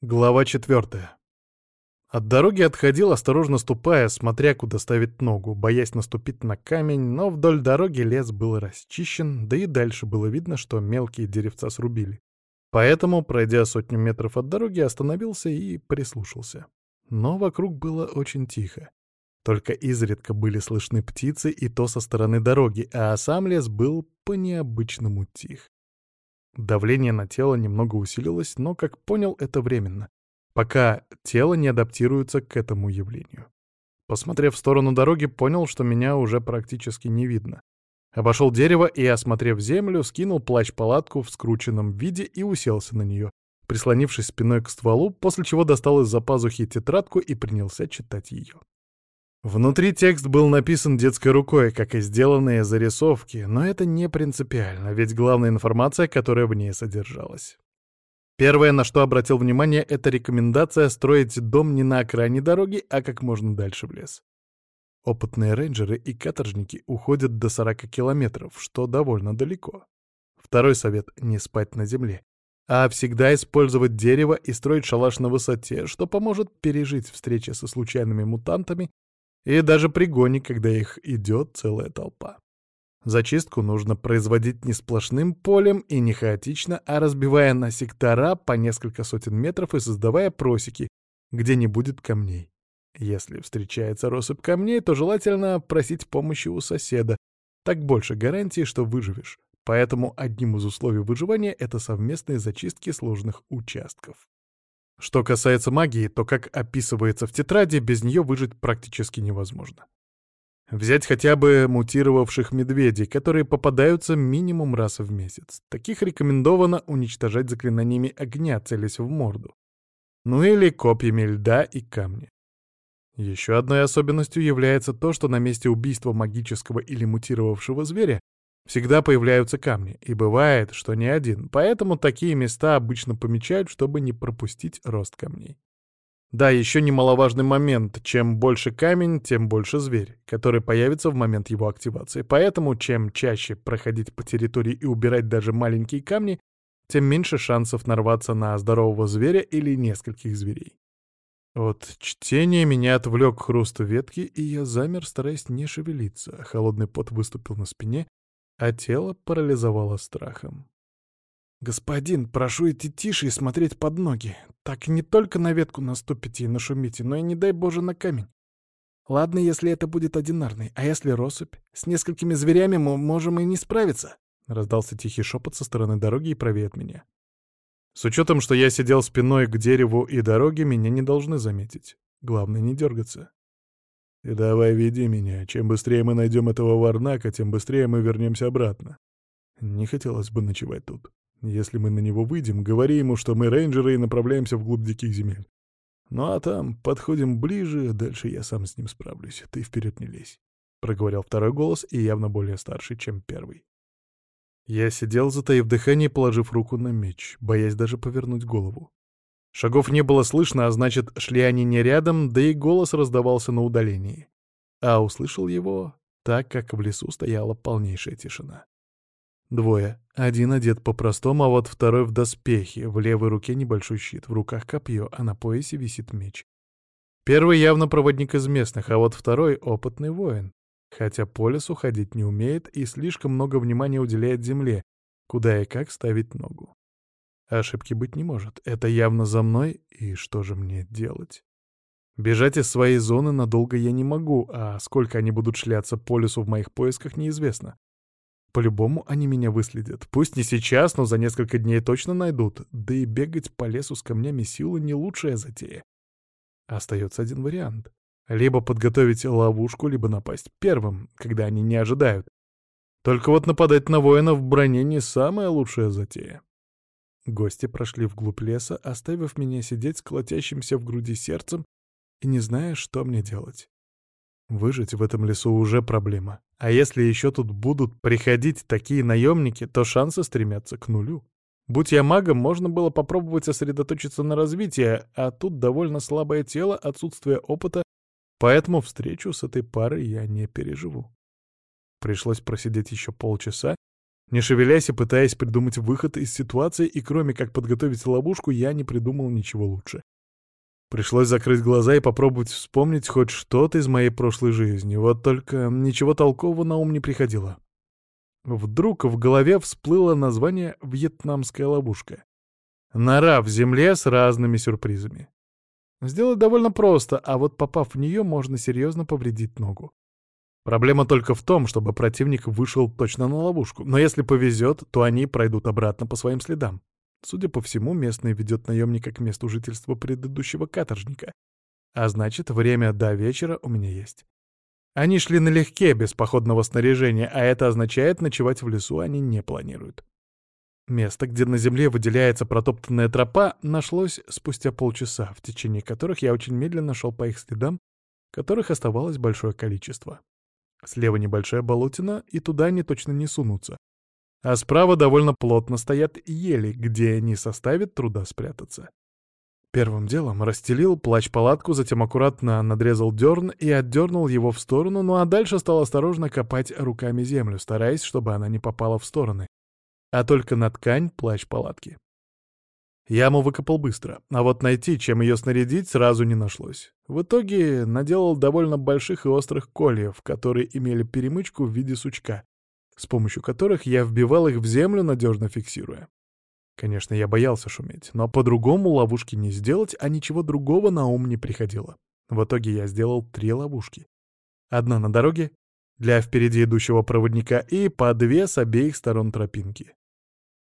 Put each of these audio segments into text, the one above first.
Глава четвертая. От дороги отходил, осторожно ступая, смотря, куда ставить ногу, боясь наступить на камень, но вдоль дороги лес был расчищен, да и дальше было видно, что мелкие деревца срубили. Поэтому, пройдя сотню метров от дороги, остановился и прислушался. Но вокруг было очень тихо. Только изредка были слышны птицы, и то со стороны дороги, а сам лес был по-необычному тих. Давление на тело немного усилилось, но, как понял, это временно, пока тело не адаптируется к этому явлению. Посмотрев в сторону дороги, понял, что меня уже практически не видно. Обошел дерево и, осмотрев землю, скинул плащ-палатку в скрученном виде и уселся на нее, прислонившись спиной к стволу, после чего достал из-за пазухи тетрадку и принялся читать ее. Внутри текст был написан детской рукой, как и сделанные зарисовки, но это не принципиально, ведь главная информация, которая в ней содержалась. Первое, на что обратил внимание, это рекомендация строить дом не на окраине дороги, а как можно дальше в лес. Опытные рейнджеры и каторжники уходят до 40 километров, что довольно далеко. Второй совет — не спать на земле, а всегда использовать дерево и строить шалаш на высоте, что поможет пережить встречи со случайными мутантами и даже пригони, когда их идет целая толпа. Зачистку нужно производить не сплошным полем и не хаотично, а разбивая на сектора по несколько сотен метров и создавая просеки, где не будет камней. Если встречается россыпь камней, то желательно просить помощи у соседа, так больше гарантии, что выживешь. Поэтому одним из условий выживания — это совместные зачистки сложных участков. Что касается магии, то, как описывается в тетради, без нее выжить практически невозможно. Взять хотя бы мутировавших медведей, которые попадаются минимум раз в месяц. Таких рекомендовано уничтожать заклинаниями огня, целясь в морду. Ну или копьями льда и камня. Еще одной особенностью является то, что на месте убийства магического или мутировавшего зверя Всегда появляются камни, и бывает, что не один, поэтому такие места обычно помечают, чтобы не пропустить рост камней. Да, еще немаловажный момент. Чем больше камень, тем больше зверь, который появится в момент его активации. Поэтому чем чаще проходить по территории и убирать даже маленькие камни, тем меньше шансов нарваться на здорового зверя или нескольких зверей. От чтения меня отвлек хруст ветки, и я замер, стараясь не шевелиться. Холодный пот выступил на спине, а тело парализовало страхом. «Господин, прошу идти тише и смотреть под ноги. Так не только на ветку наступите и нашумите, но и, не дай Боже, на камень. Ладно, если это будет одинарный, а если россыпь? С несколькими зверями мы можем и не справиться», — раздался тихий шепот со стороны дороги и правее от меня. С учетом, что я сидел спиной к дереву и дороге, меня не должны заметить. Главное, не дергаться. Давай веди меня. Чем быстрее мы найдем этого варнака, тем быстрее мы вернемся обратно. Не хотелось бы ночевать тут. Если мы на него выйдем, говори ему, что мы рейнджеры и направляемся вглубь диких земель. Ну а там подходим ближе, дальше я сам с ним справлюсь. Ты вперед не лезь. Проговорил второй голос и явно более старший, чем первый. Я сидел, затаив дыхание, положив руку на меч, боясь даже повернуть голову. Шагов не было слышно, а значит, шли они не рядом, да и голос раздавался на удалении. А услышал его так, как в лесу стояла полнейшая тишина. Двое. Один одет по-простому, а вот второй в доспехе, в левой руке небольшой щит, в руках копье, а на поясе висит меч. Первый явно проводник из местных, а вот второй — опытный воин. Хотя по лесу ходить не умеет и слишком много внимания уделяет земле, куда и как ставить ногу. Ошибки быть не может. Это явно за мной, и что же мне делать? Бежать из своей зоны надолго я не могу, а сколько они будут шляться по лесу в моих поисках, неизвестно. По-любому они меня выследят. Пусть не сейчас, но за несколько дней точно найдут. Да и бегать по лесу с камнями силы не лучшая затея. Остается один вариант. Либо подготовить ловушку, либо напасть первым, когда они не ожидают. Только вот нападать на воина в броне не самая лучшая затея. Гости прошли вглубь леса, оставив меня сидеть с колотящимся в груди сердцем и не зная, что мне делать. Выжить в этом лесу уже проблема. А если еще тут будут приходить такие наемники, то шансы стремятся к нулю. Будь я магом, можно было попробовать сосредоточиться на развитии, а тут довольно слабое тело, отсутствие опыта, поэтому встречу с этой парой я не переживу. Пришлось просидеть еще полчаса, не шевелясь и пытаясь придумать выход из ситуации, и кроме как подготовить ловушку, я не придумал ничего лучше. Пришлось закрыть глаза и попробовать вспомнить хоть что-то из моей прошлой жизни, вот только ничего толкового на ум не приходило. Вдруг в голове всплыло название «Вьетнамская ловушка». Нора в земле с разными сюрпризами. Сделать довольно просто, а вот попав в нее, можно серьезно повредить ногу. Проблема только в том, чтобы противник вышел точно на ловушку, но если повезет, то они пройдут обратно по своим следам. Судя по всему, местный ведет наемника к месту жительства предыдущего каторжника. А значит, время до вечера у меня есть. Они шли налегке, без походного снаряжения, а это означает, ночевать в лесу они не планируют. Место, где на земле выделяется протоптанная тропа, нашлось спустя полчаса, в течение которых я очень медленно шел по их следам, которых оставалось большое количество. Слева небольшая болотина, и туда они точно не сунутся. А справа довольно плотно стоят ели, где не составит труда спрятаться. Первым делом расстелил плащ-палатку, затем аккуратно надрезал дерн и отдернул его в сторону, ну а дальше стал осторожно копать руками землю, стараясь, чтобы она не попала в стороны, а только на ткань плащ-палатки. Яму выкопал быстро, а вот найти, чем ее снарядить, сразу не нашлось. В итоге наделал довольно больших и острых кольев, которые имели перемычку в виде сучка, с помощью которых я вбивал их в землю, надежно фиксируя. Конечно, я боялся шуметь, но по-другому ловушки не сделать, а ничего другого на ум не приходило. В итоге я сделал три ловушки. Одна на дороге, для впереди идущего проводника, и по две с обеих сторон тропинки.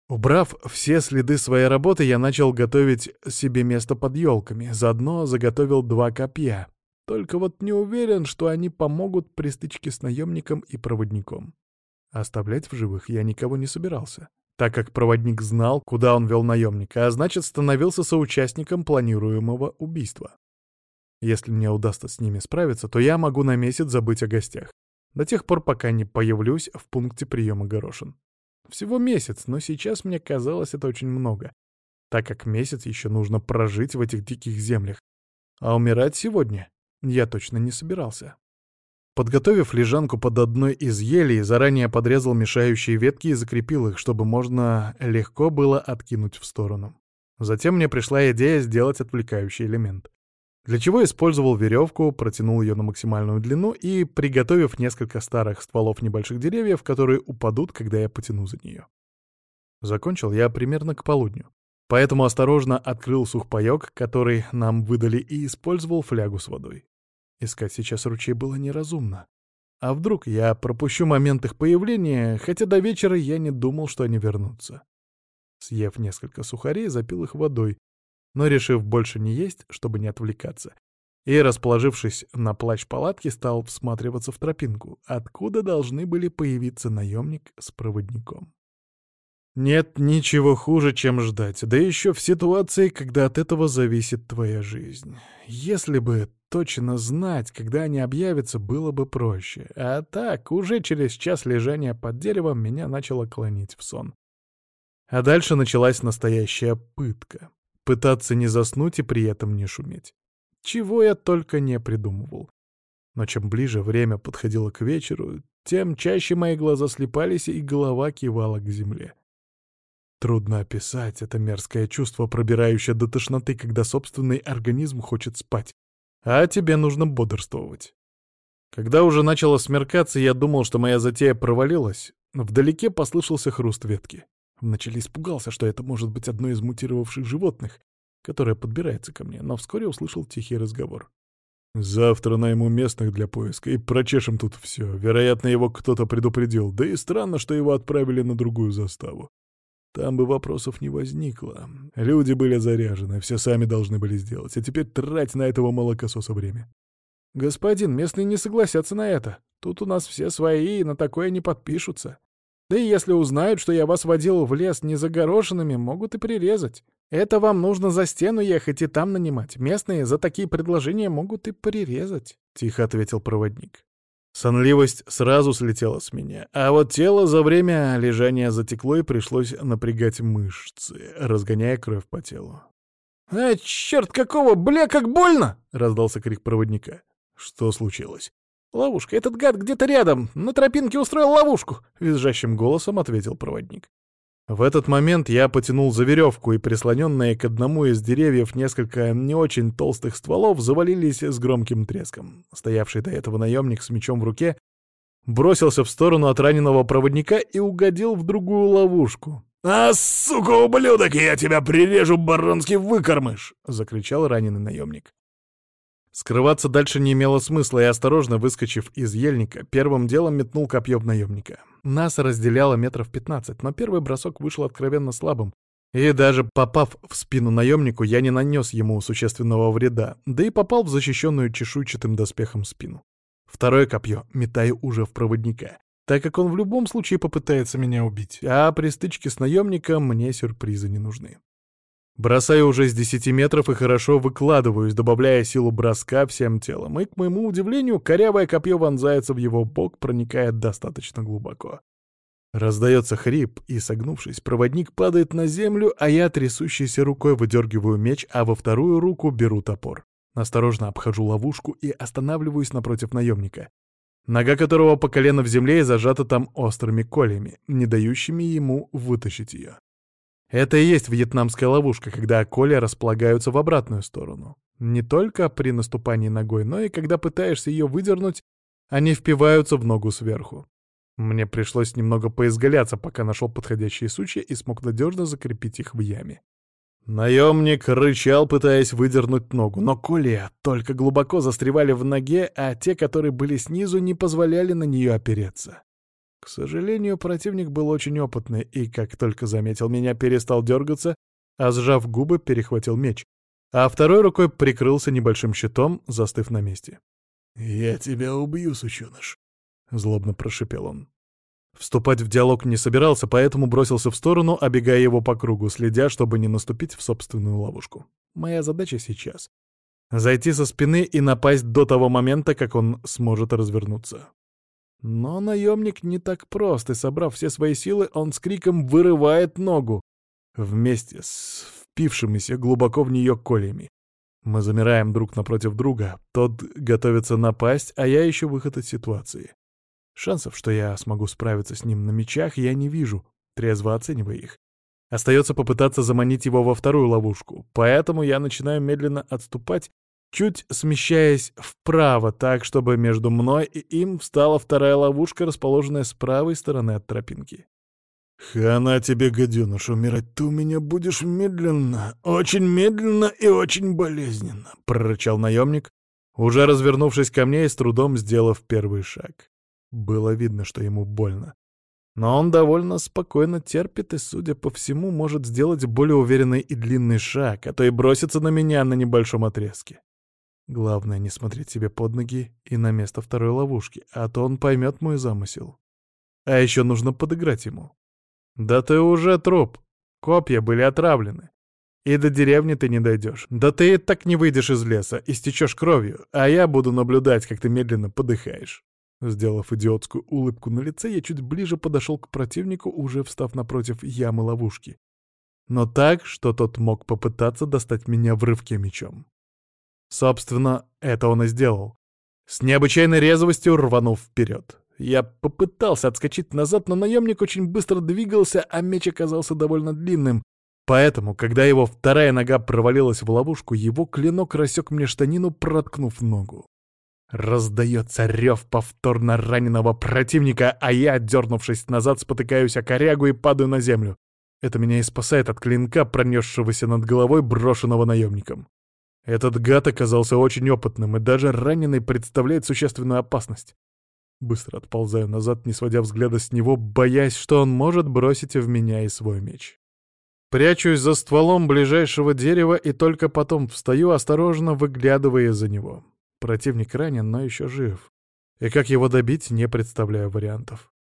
Убрав все следы своей работы, я начал готовить себе место под елками, заодно заготовил два копья. Только вот не уверен, что они помогут при стычке с наемником и проводником. Оставлять в живых я никого не собирался, так как проводник знал, куда он вел наемника, а значит, становился соучастником планируемого убийства. Если мне удастся с ними справиться, то я могу на месяц забыть о гостях, до тех пор, пока не появлюсь в пункте приема горошин. Всего месяц, но сейчас мне казалось это очень много, так как месяц еще нужно прожить в этих диких землях. А умирать сегодня я точно не собирался. Подготовив лежанку под одной из елей, заранее подрезал мешающие ветки и закрепил их, чтобы можно легко было откинуть в сторону. Затем мне пришла идея сделать отвлекающий элемент. Для чего использовал веревку, протянул ее на максимальную длину и, приготовив несколько старых стволов небольших деревьев, которые упадут, когда я потяну за нее. Закончил я примерно к полудню. Поэтому осторожно открыл сухпайок, который нам выдали, и использовал флягу с водой. Искать сейчас ручей было неразумно. А вдруг я пропущу момент их появления, хотя до вечера я не думал, что они вернутся. Съев несколько сухарей, запил их водой, но, решив больше не есть, чтобы не отвлекаться, и, расположившись на плащ палатки, стал всматриваться в тропинку, откуда должны были появиться наемник с проводником. Нет ничего хуже, чем ждать, да еще в ситуации, когда от этого зависит твоя жизнь. Если бы точно знать, когда они объявятся, было бы проще. А так, уже через час лежания под деревом меня начало клонить в сон. А дальше началась настоящая пытка пытаться не заснуть и при этом не шуметь. Чего я только не придумывал. Но чем ближе время подходило к вечеру, тем чаще мои глаза слепались и голова кивала к земле. Трудно описать это мерзкое чувство, пробирающее до тошноты, когда собственный организм хочет спать, а тебе нужно бодрствовать. Когда уже начало смеркаться, я думал, что моя затея провалилась. Вдалеке послышался хруст ветки. Вначале испугался, что это может быть одно из мутировавших животных, которое подбирается ко мне, но вскоре услышал тихий разговор. «Завтра найму местных для поиска и прочешем тут все. Вероятно, его кто-то предупредил, да и странно, что его отправили на другую заставу. Там бы вопросов не возникло. Люди были заряжены, все сами должны были сделать, а теперь трать на этого молокососа время». «Господин, местные не согласятся на это. Тут у нас все свои, и на такое не подпишутся», да и если узнают, что я вас водил в лес незагорошенными, могут и прирезать. Это вам нужно за стену ехать и там нанимать. Местные за такие предложения могут и прирезать», — тихо ответил проводник. Сонливость сразу слетела с меня, а вот тело за время лежания затекло и пришлось напрягать мышцы, разгоняя кровь по телу. «А, черт какого, бля, как больно!» — раздался крик проводника. «Что случилось?» «Ловушка! Этот гад где-то рядом! На тропинке устроил ловушку!» — визжащим голосом ответил проводник. В этот момент я потянул за веревку, и прислоненные к одному из деревьев несколько не очень толстых стволов завалились с громким треском. Стоявший до этого наемник с мечом в руке бросился в сторону от раненого проводника и угодил в другую ловушку. «А, сука, ублюдок, я тебя прирежу, баронский выкормыш!» — закричал раненый наемник. Скрываться дальше не имело смысла, и осторожно выскочив из ельника, первым делом метнул копье в наемника. Нас разделяло метров пятнадцать, но первый бросок вышел откровенно слабым, и даже попав в спину наемнику, я не нанес ему существенного вреда, да и попал в защищенную чешуйчатым доспехом спину. Второе копье метаю уже в проводника, так как он в любом случае попытается меня убить, а при стычке с наемником мне сюрпризы не нужны. Бросаю уже с 10 метров и хорошо выкладываюсь, добавляя силу броска всем телом, и, к моему удивлению, корявое копье вонзается в его бок, проникает достаточно глубоко. Раздается хрип, и, согнувшись, проводник падает на землю, а я трясущейся рукой выдергиваю меч, а во вторую руку беру топор. Осторожно обхожу ловушку и останавливаюсь напротив наемника, нога которого по колено в земле и зажата там острыми колями, не дающими ему вытащить ее. Это и есть вьетнамская ловушка, когда коля располагаются в обратную сторону. Не только при наступании ногой, но и когда пытаешься ее выдернуть, они впиваются в ногу сверху. Мне пришлось немного поизгаляться, пока нашел подходящие сучья и смог надежно закрепить их в яме. Наемник рычал, пытаясь выдернуть ногу, но колья только глубоко застревали в ноге, а те, которые были снизу, не позволяли на нее опереться. К сожалению, противник был очень опытный и, как только заметил меня, перестал дергаться, а сжав губы, перехватил меч, а второй рукой прикрылся небольшим щитом, застыв на месте. «Я тебя убью, сученыш», — злобно прошипел он. Вступать в диалог не собирался, поэтому бросился в сторону, обегая его по кругу, следя, чтобы не наступить в собственную ловушку. Моя задача сейчас — зайти со спины и напасть до того момента, как он сможет развернуться. Но наемник не так прост, и, собрав все свои силы, он с криком вырывает ногу вместе с впившимися глубоко в нее колями. Мы замираем друг напротив друга, тот готовится напасть, а я ищу выход из ситуации. Шансов, что я смогу справиться с ним на мечах, я не вижу, трезво оценивая их. Остается попытаться заманить его во вторую ловушку, поэтому я начинаю медленно отступать, чуть смещаясь вправо так, чтобы между мной и им встала вторая ловушка, расположенная с правой стороны от тропинки. «Хана тебе, гаденыш, умирать ты у меня будешь медленно, очень медленно и очень болезненно», — прорычал наемник, уже развернувшись ко мне и с трудом сделав первый шаг. Было видно, что ему больно. Но он довольно спокойно терпит и, судя по всему, может сделать более уверенный и длинный шаг, а то и броситься на меня на небольшом отрезке. Главное не смотреть себе под ноги и на место второй ловушки, а то он поймет мой замысел. А еще нужно подыграть ему. Да ты уже труп. Копья были отравлены. И до деревни ты не дойдешь. Да ты и так не выйдешь из леса, истечешь кровью, а я буду наблюдать, как ты медленно подыхаешь. Сделав идиотскую улыбку на лице, я чуть ближе подошел к противнику, уже встав напротив ямы ловушки. Но так, что тот мог попытаться достать меня в рывке мечом. Собственно, это он и сделал. С необычайной резвостью рванув вперед. Я попытался отскочить назад, но наемник очень быстро двигался, а меч оказался довольно длинным. Поэтому, когда его вторая нога провалилась в ловушку, его клинок рассек мне штанину, проткнув ногу. Раздается рев повторно раненого противника, а я, дернувшись назад, спотыкаюсь о корягу и падаю на землю. Это меня и спасает от клинка, пронесшегося над головой, брошенного наемником. Этот гад оказался очень опытным, и даже раненый представляет существенную опасность. Быстро отползаю назад, не сводя взгляда с него, боясь, что он может бросить в меня и свой меч. Прячусь за стволом ближайшего дерева и только потом встаю, осторожно выглядывая за него. Противник ранен, но еще жив. И как его добить, не представляю вариантов.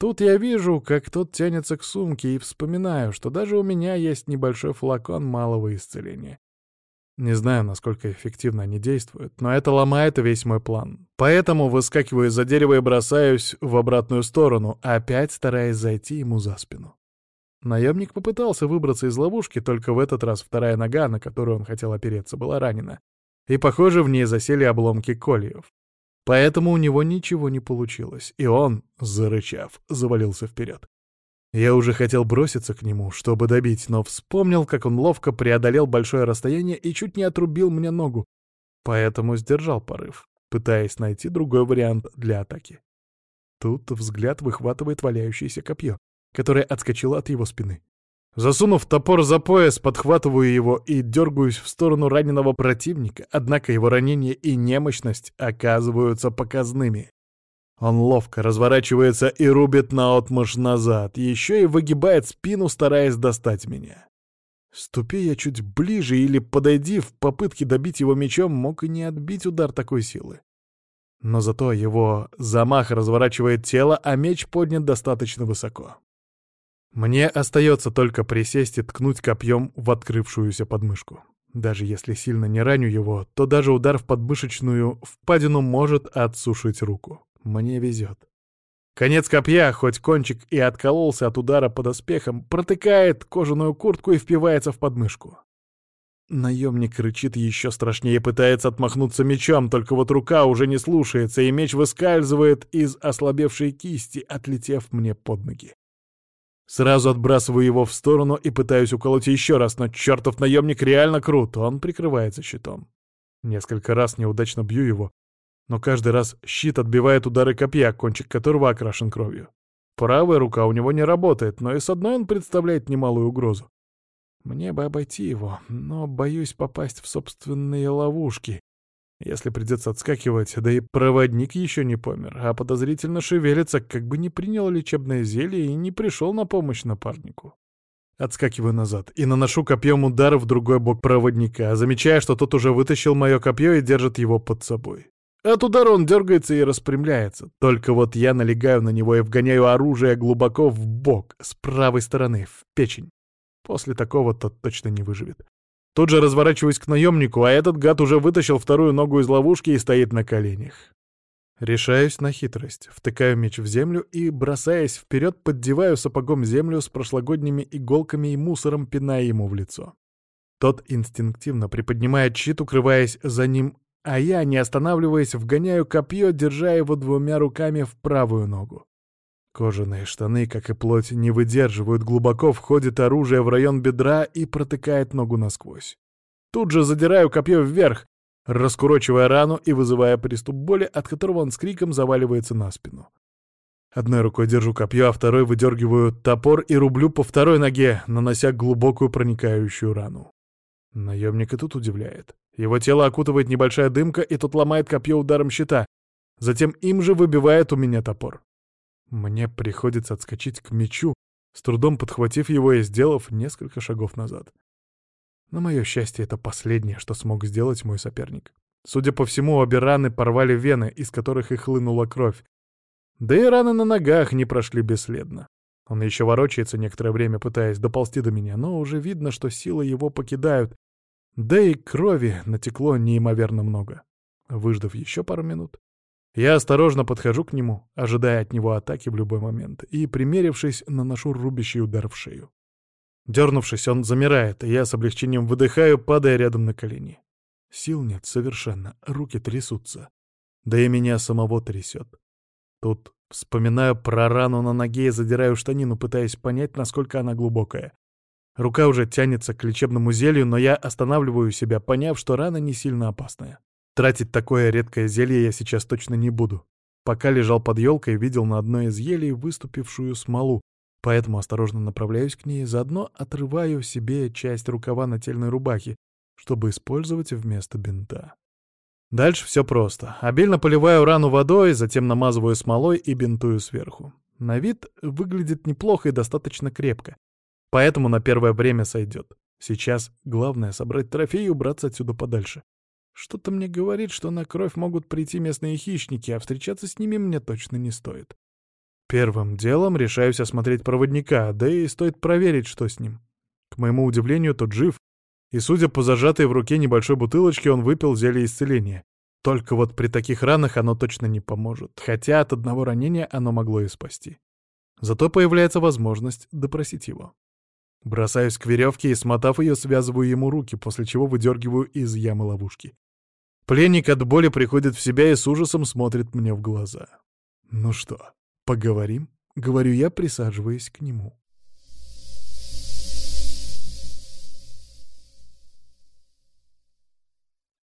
Тут я вижу, как тот тянется к сумке, и вспоминаю, что даже у меня есть небольшой флакон малого исцеления. Не знаю, насколько эффективно они действуют, но это ломает весь мой план. Поэтому выскакиваю из-за дерева и бросаюсь в обратную сторону, опять стараясь зайти ему за спину. Наемник попытался выбраться из ловушки, только в этот раз вторая нога, на которую он хотел опереться, была ранена. И, похоже, в ней засели обломки кольев. Поэтому у него ничего не получилось, и он, зарычав, завалился вперед. Я уже хотел броситься к нему, чтобы добить, но вспомнил, как он ловко преодолел большое расстояние и чуть не отрубил мне ногу, поэтому сдержал порыв, пытаясь найти другой вариант для атаки. Тут взгляд выхватывает валяющееся копье, которое отскочило от его спины. Засунув топор за пояс, подхватываю его и дергаюсь в сторону раненого противника, однако его ранение и немощность оказываются показными. Он ловко разворачивается и рубит наотмашь назад, еще и выгибает спину, стараясь достать меня. Ступи я чуть ближе или подойди в попытке добить его мечом, мог и не отбить удар такой силы. Но зато его замах разворачивает тело, а меч поднят достаточно высоко. Мне остается только присесть и ткнуть копьем в открывшуюся подмышку. Даже если сильно не раню его, то даже удар в подмышечную впадину может отсушить руку. Мне везет. Конец копья, хоть кончик и откололся от удара под оспехом, протыкает кожаную куртку и впивается в подмышку. Наемник рычит еще страшнее, пытается отмахнуться мечом, только вот рука уже не слушается, и меч выскальзывает из ослабевшей кисти, отлетев мне под ноги. Сразу отбрасываю его в сторону и пытаюсь уколоть еще раз, но чертов наемник реально крут, он прикрывается щитом. Несколько раз неудачно бью его, но каждый раз щит отбивает удары копья, кончик которого окрашен кровью. Правая рука у него не работает, но и с одной он представляет немалую угрозу. Мне бы обойти его, но боюсь попасть в собственные ловушки. Если придется отскакивать, да и проводник еще не помер, а подозрительно шевелится, как бы не принял лечебное зелье и не пришел на помощь напарнику. Отскакиваю назад и наношу копьем удар в другой бок проводника, замечая, что тот уже вытащил мое копье и держит его под собой. От удара он дергается и распрямляется. Только вот я налегаю на него и вгоняю оружие глубоко в бок, с правой стороны, в печень. После такого тот точно не выживет. Тут же разворачиваюсь к наемнику, а этот гад уже вытащил вторую ногу из ловушки и стоит на коленях. Решаюсь на хитрость, втыкаю меч в землю и, бросаясь вперед, поддеваю сапогом землю с прошлогодними иголками и мусором, пиная ему в лицо. Тот инстинктивно приподнимает щит, укрываясь за ним, а я, не останавливаясь, вгоняю копье, держа его двумя руками в правую ногу. Кожаные штаны, как и плоть, не выдерживают, глубоко входит оружие в район бедра и протыкает ногу насквозь. Тут же задираю копье вверх, раскурочивая рану и вызывая приступ боли, от которого он с криком заваливается на спину. Одной рукой держу копье, а второй выдергиваю топор и рублю по второй ноге, нанося глубокую проникающую рану. Наемник и тут удивляет. Его тело окутывает небольшая дымка, и тот ломает копье ударом щита. Затем им же выбивает у меня топор. Мне приходится отскочить к мечу, с трудом подхватив его и сделав несколько шагов назад. На мое счастье, это последнее, что смог сделать мой соперник. Судя по всему, обе раны порвали вены, из которых и хлынула кровь. Да и раны на ногах не прошли бесследно. Он еще ворочается некоторое время, пытаясь доползти до меня, но уже видно, что силы его покидают, да и крови натекло неимоверно много. Выждав еще пару минут, я осторожно подхожу к нему, ожидая от него атаки в любой момент, и, примерившись, наношу рубящий удар в шею. Дернувшись, он замирает, и я с облегчением выдыхаю, падая рядом на колени. Сил нет совершенно, руки трясутся. Да и меня самого трясет. Тут вспоминаю про рану на ноге и задираю штанину, пытаясь понять, насколько она глубокая. Рука уже тянется к лечебному зелью, но я останавливаю себя, поняв, что рана не сильно опасная. Тратить такое редкое зелье я сейчас точно не буду. Пока лежал под елкой, видел на одной из елей выступившую смолу, поэтому осторожно направляюсь к ней, заодно отрываю себе часть рукава нательной рубахи, чтобы использовать вместо бинта. Дальше все просто. Обильно поливаю рану водой, затем намазываю смолой и бинтую сверху. На вид выглядит неплохо и достаточно крепко, поэтому на первое время сойдет. Сейчас главное собрать трофей и убраться отсюда подальше. Что-то мне говорит, что на кровь могут прийти местные хищники, а встречаться с ними мне точно не стоит. Первым делом решаюсь осмотреть проводника, да и стоит проверить, что с ним. К моему удивлению, тот жив, и, судя по зажатой в руке небольшой бутылочке, он выпил зелье исцеления. Только вот при таких ранах оно точно не поможет, хотя от одного ранения оно могло и спасти. Зато появляется возможность допросить его. Бросаюсь к веревке и, смотав ее, связываю ему руки, после чего выдергиваю из ямы ловушки. Пленник от боли приходит в себя и с ужасом смотрит мне в глаза. «Ну что, поговорим?» — говорю я, присаживаясь к нему.